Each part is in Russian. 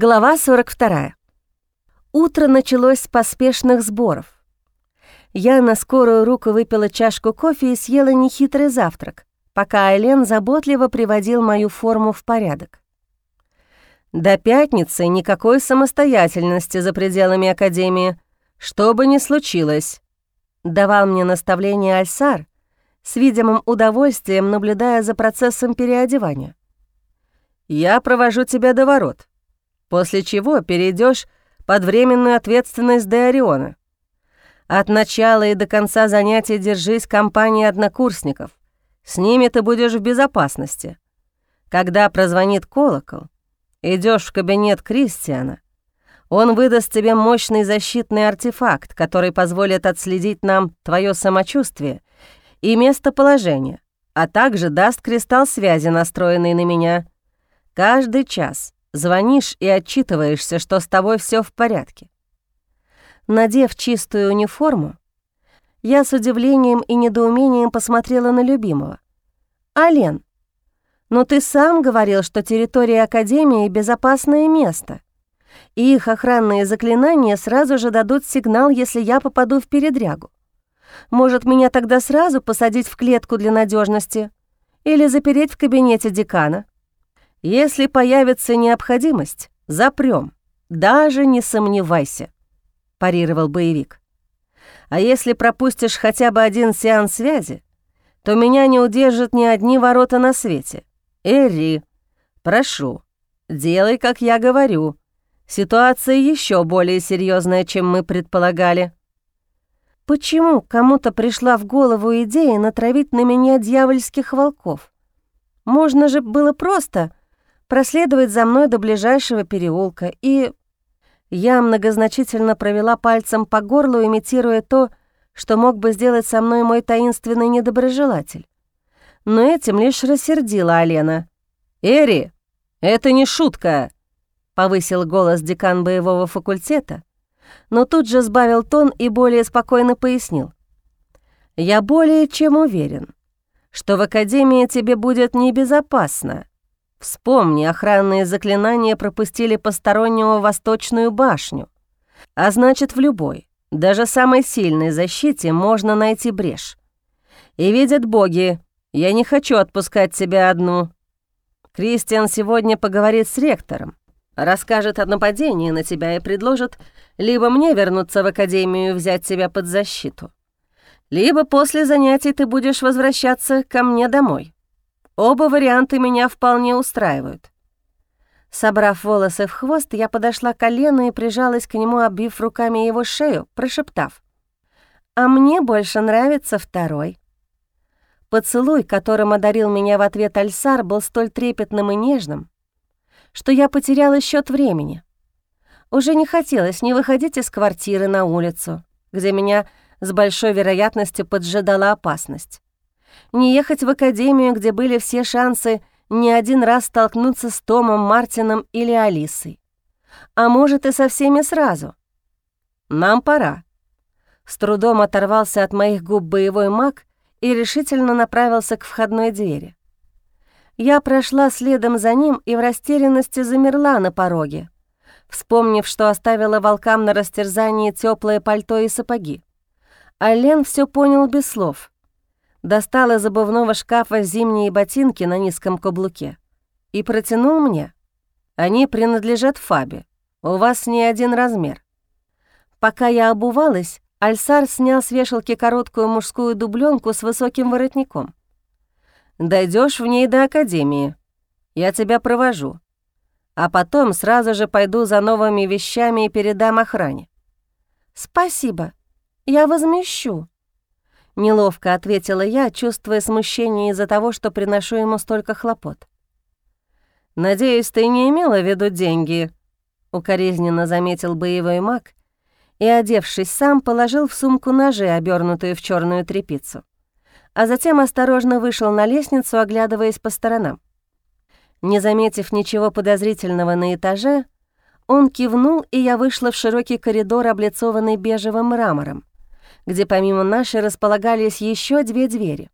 Глава 42. Утро началось с поспешных сборов. Я на скорую руку выпила чашку кофе и съела нехитрый завтрак, пока Айлен заботливо приводил мою форму в порядок. До пятницы никакой самостоятельности за пределами Академии, что бы ни случилось, давал мне наставление Альсар, с видимым удовольствием наблюдая за процессом переодевания. «Я провожу тебя до ворот после чего перейдешь под временную ответственность Деориона. От начала и до конца занятий держись компании однокурсников. С ними ты будешь в безопасности. Когда прозвонит колокол, идешь в кабинет Кристиана. Он выдаст тебе мощный защитный артефакт, который позволит отследить нам твое самочувствие и местоположение, а также даст кристалл связи, настроенный на меня. Каждый час Звонишь и отчитываешься, что с тобой все в порядке. Надев чистую униформу, я с удивлением и недоумением посмотрела на любимого. «Ален, но ты сам говорил, что территория Академии — безопасное место, и их охранные заклинания сразу же дадут сигнал, если я попаду в передрягу. Может, меня тогда сразу посадить в клетку для надежности или запереть в кабинете декана?» Если появится необходимость, запрем, даже не сомневайся», — парировал боевик. «А если пропустишь хотя бы один сеанс связи, то меня не удержат ни одни ворота на свете. Эри, прошу, делай, как я говорю. Ситуация еще более серьезная, чем мы предполагали». Почему кому-то пришла в голову идея натравить на меня дьявольских волков? Можно же было просто проследовать за мной до ближайшего переулка, и... Я многозначительно провела пальцем по горлу, имитируя то, что мог бы сделать со мной мой таинственный недоброжелатель. Но этим лишь рассердила Алена. «Эри, это не шутка!» — повысил голос декан боевого факультета, но тут же сбавил тон и более спокойно пояснил. «Я более чем уверен, что в Академии тебе будет небезопасно, Вспомни, охранные заклинания пропустили постороннего восточную башню. А значит, в любой, даже самой сильной защите можно найти брешь. И видят боги, я не хочу отпускать тебя одну. Кристиан сегодня поговорит с ректором, расскажет о нападении на тебя и предложит либо мне вернуться в академию и взять тебя под защиту, либо после занятий ты будешь возвращаться ко мне домой. Оба варианта меня вполне устраивают. Собрав волосы в хвост, я подошла к колену и прижалась к нему, обвив руками его шею, прошептав. «А мне больше нравится второй». Поцелуй, которым одарил меня в ответ Альсар, был столь трепетным и нежным, что я потеряла счет времени. Уже не хотелось ни выходить из квартиры на улицу, где меня с большой вероятностью поджидала опасность не ехать в академию, где были все шансы не один раз столкнуться с Томом, Мартином или Алисой. А может, и со всеми сразу. Нам пора. С трудом оторвался от моих губ боевой маг и решительно направился к входной двери. Я прошла следом за ним и в растерянности замерла на пороге, вспомнив, что оставила волкам на растерзании теплое пальто и сапоги. А Лен все понял без слов — достал из обувного шкафа зимние ботинки на низком каблуке и протянул мне. Они принадлежат Фабе. У вас не один размер. Пока я обувалась, Альсар снял с вешалки короткую мужскую дубленку с высоким воротником. Дойдешь в ней до академии. Я тебя провожу. А потом сразу же пойду за новыми вещами и передам охране. Спасибо. Я возмещу. Неловко ответила я, чувствуя смущение из-за того, что приношу ему столько хлопот. «Надеюсь, ты не имела в виду деньги?» — укоризненно заметил боевой маг и, одевшись сам, положил в сумку ножи, обернутые в черную тряпицу, а затем осторожно вышел на лестницу, оглядываясь по сторонам. Не заметив ничего подозрительного на этаже, он кивнул, и я вышла в широкий коридор, облицованный бежевым мрамором, где помимо нашей располагались еще две двери.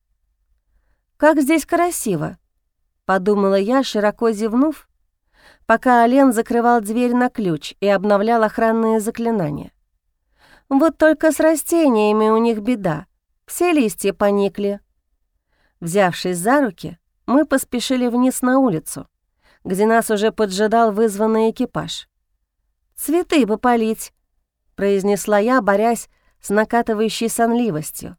«Как здесь красиво!» — подумала я, широко зевнув, пока Ален закрывал дверь на ключ и обновлял охранные заклинания. Вот только с растениями у них беда. Все листья поникли. Взявшись за руки, мы поспешили вниз на улицу, где нас уже поджидал вызванный экипаж. «Цветы бы полить», — произнесла я, борясь с накатывающей сонливостью,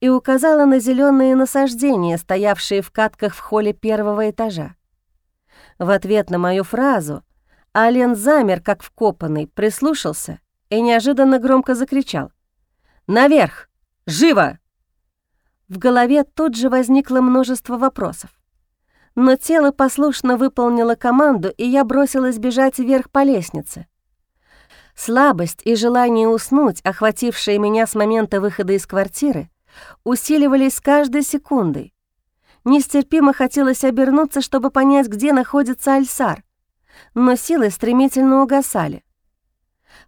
и указала на зеленые насаждения, стоявшие в катках в холле первого этажа. В ответ на мою фразу Ален замер, как вкопанный, прислушался и неожиданно громко закричал. «Наверх! Живо!» В голове тут же возникло множество вопросов. Но тело послушно выполнило команду, и я бросилась бежать вверх по лестнице. Слабость и желание уснуть, охватившие меня с момента выхода из квартиры, усиливались с каждой секундой. Нестерпимо хотелось обернуться, чтобы понять, где находится Альсар, но силы стремительно угасали.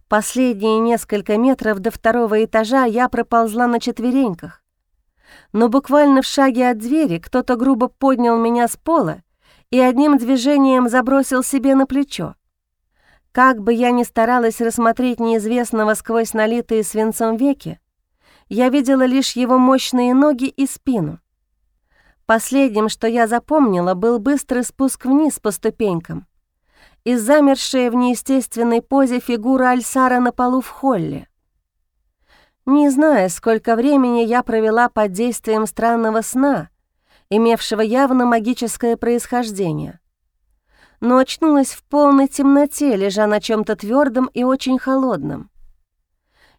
Последние несколько метров до второго этажа я проползла на четвереньках, но буквально в шаге от двери кто-то грубо поднял меня с пола и одним движением забросил себе на плечо. Как бы я ни старалась рассмотреть неизвестного сквозь налитые свинцом веки, я видела лишь его мощные ноги и спину. Последним, что я запомнила, был быстрый спуск вниз по ступенькам и замершая в неестественной позе фигура Альсара на полу в холле. Не зная, сколько времени я провела под действием странного сна, имевшего явно магическое происхождение, но очнулась в полной темноте, лежа на чем то твердом и очень холодном.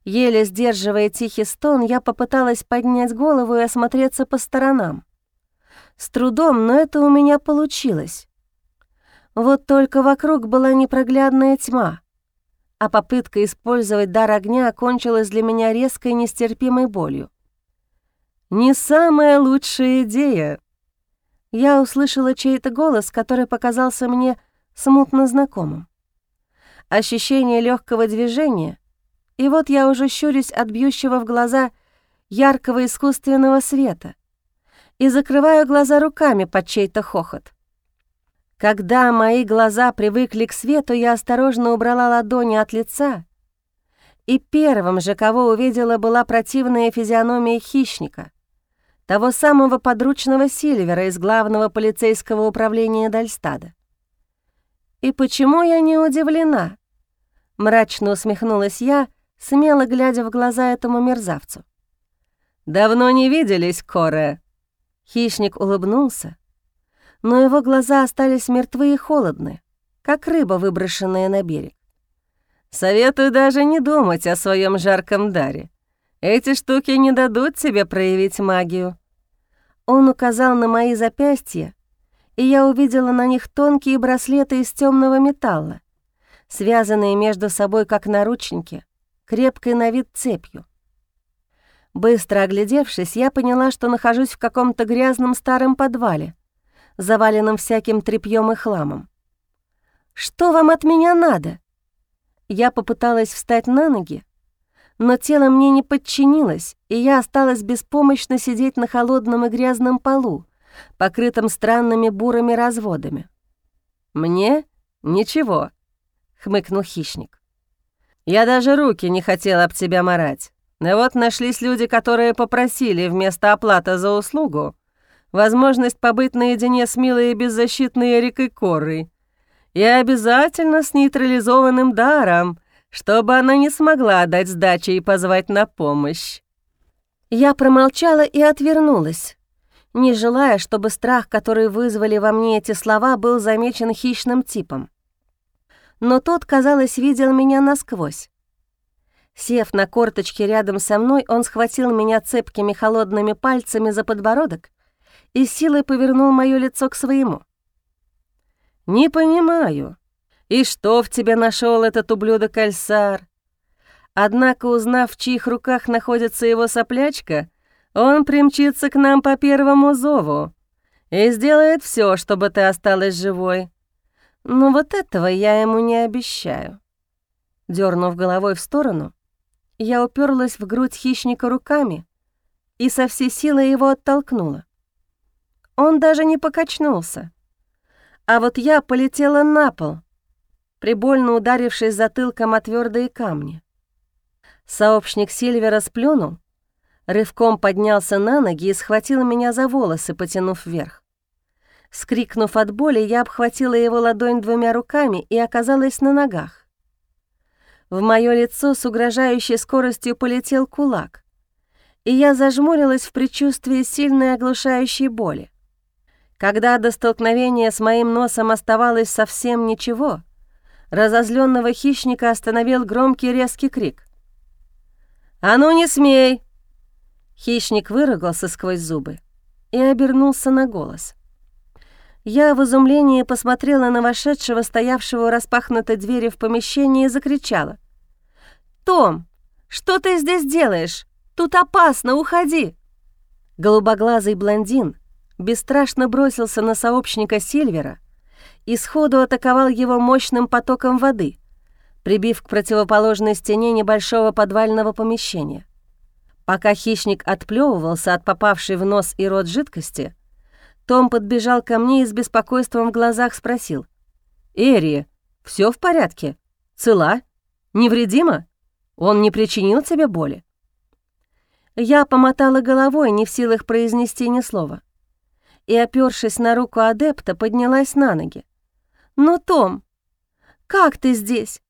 Еле сдерживая тихий стон, я попыталась поднять голову и осмотреться по сторонам. С трудом, но это у меня получилось. Вот только вокруг была непроглядная тьма, а попытка использовать дар огня окончилась для меня резкой нестерпимой болью. «Не самая лучшая идея!» Я услышала чей-то голос, который показался мне смутно знакомым. Ощущение легкого движения, и вот я уже щурюсь от бьющего в глаза яркого искусственного света и закрываю глаза руками под чей-то хохот. Когда мои глаза привыкли к свету, я осторожно убрала ладони от лица, и первым же, кого увидела, была противная физиономия хищника, того самого подручного Сильвера из главного полицейского управления Дальстада. «И почему я не удивлена?» — мрачно усмехнулась я, смело глядя в глаза этому мерзавцу. «Давно не виделись, Коре», Хищник улыбнулся, но его глаза остались мертвы и холодны, как рыба, выброшенная на берег. «Советую даже не думать о своем жарком даре. Эти штуки не дадут тебе проявить магию». Он указал на мои запястья, и я увидела на них тонкие браслеты из темного металла, связанные между собой как наручники, крепкой на вид цепью. Быстро оглядевшись, я поняла, что нахожусь в каком-то грязном старом подвале, заваленном всяким тряпьем и хламом. «Что вам от меня надо?» Я попыталась встать на ноги, но тело мне не подчинилось, и я осталась беспомощно сидеть на холодном и грязном полу, покрытом странными бурыми разводами. «Мне? Ничего», — хмыкнул хищник. «Я даже руки не хотела об тебя марать. Но вот нашлись люди, которые попросили вместо оплаты за услугу возможность побыть наедине с милой и беззащитной Эрикой Корой и обязательно с нейтрализованным даром, чтобы она не смогла дать сдачи и позвать на помощь. Я промолчала и отвернулась, не желая, чтобы страх, который вызвали во мне эти слова, был замечен хищным типом. Но тот, казалось, видел меня насквозь. Сев на корточке рядом со мной, он схватил меня цепкими холодными пальцами за подбородок и силой повернул моё лицо к своему. «Не понимаю, и что в тебе нашел этот ублюдок Альсар?» Однако, узнав, в чьих руках находится его соплячка, он примчится к нам по первому зову и сделает все, чтобы ты осталась живой. Но вот этого я ему не обещаю. Дернув головой в сторону, я уперлась в грудь хищника руками и со всей силы его оттолкнула. Он даже не покачнулся, А вот я полетела на пол, прибольно ударившись затылком о твердые камни. Сообщник Сильвера сплюнул, рывком поднялся на ноги и схватил меня за волосы, потянув вверх. Скрикнув от боли, я обхватила его ладонь двумя руками и оказалась на ногах. В моё лицо с угрожающей скоростью полетел кулак, и я зажмурилась в предчувствии сильной оглушающей боли. Когда до столкновения с моим носом оставалось совсем ничего, разозленного хищника остановил громкий резкий крик. «А ну не смей!» Хищник выругался сквозь зубы и обернулся на голос. Я в изумлении посмотрела на вошедшего, стоявшего у распахнутой двери в помещении, и закричала. «Том, что ты здесь делаешь? Тут опасно, уходи!» Голубоглазый блондин бесстрашно бросился на сообщника Сильвера и сходу атаковал его мощным потоком воды, прибив к противоположной стене небольшого подвального помещения. Пока хищник отплевывался от попавшей в нос и рот жидкости, том подбежал ко мне и с беспокойством в глазах спросил. «Эри, все в порядке? Цела? Невредима? Он не причинил тебе боли?» Я помотала головой, не в силах произнести ни слова. И, опёршись на руку адепта, поднялась на ноги. «Но, Том, как ты здесь?»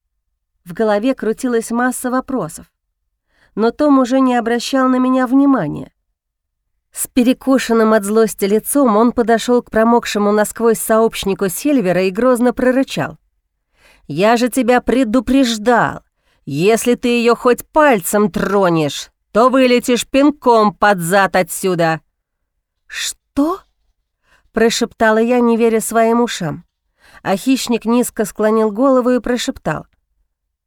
В голове крутилась масса вопросов. Но Том уже не обращал на меня внимания. С перекошенным от злости лицом он подошел к промокшему насквозь сообщнику Сильвера и грозно прорычал. «Я же тебя предупреждал! Если ты ее хоть пальцем тронешь, то вылетишь пинком под зад отсюда!» «Что?» — прошептала я, не веря своим ушам. А хищник низко склонил голову и прошептал.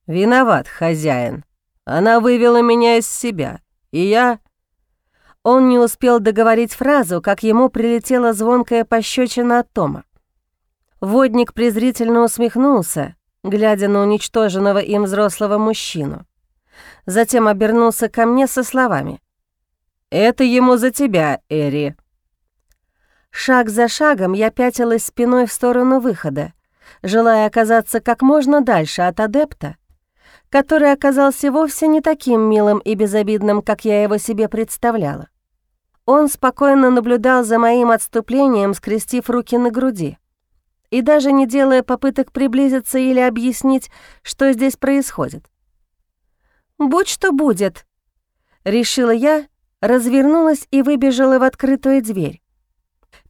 «Виноват, хозяин. Она вывела меня из себя, и я...» Он не успел договорить фразу, как ему прилетела звонкая пощечина от Тома. Водник презрительно усмехнулся, глядя на уничтоженного им взрослого мужчину. Затем обернулся ко мне со словами. «Это ему за тебя, Эри». Шаг за шагом я пятилась спиной в сторону выхода, желая оказаться как можно дальше от адепта, который оказался вовсе не таким милым и безобидным, как я его себе представляла. Он спокойно наблюдал за моим отступлением, скрестив руки на груди, и даже не делая попыток приблизиться или объяснить, что здесь происходит. «Будь что будет», — решила я, развернулась и выбежала в открытую дверь.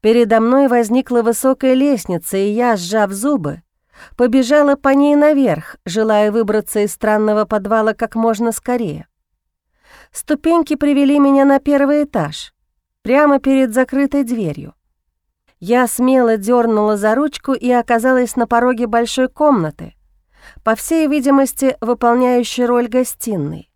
Передо мной возникла высокая лестница, и я, сжав зубы, побежала по ней наверх, желая выбраться из странного подвала как можно скорее. Ступеньки привели меня на первый этаж прямо перед закрытой дверью. Я смело дернула за ручку и оказалась на пороге большой комнаты, по всей видимости, выполняющей роль гостиной.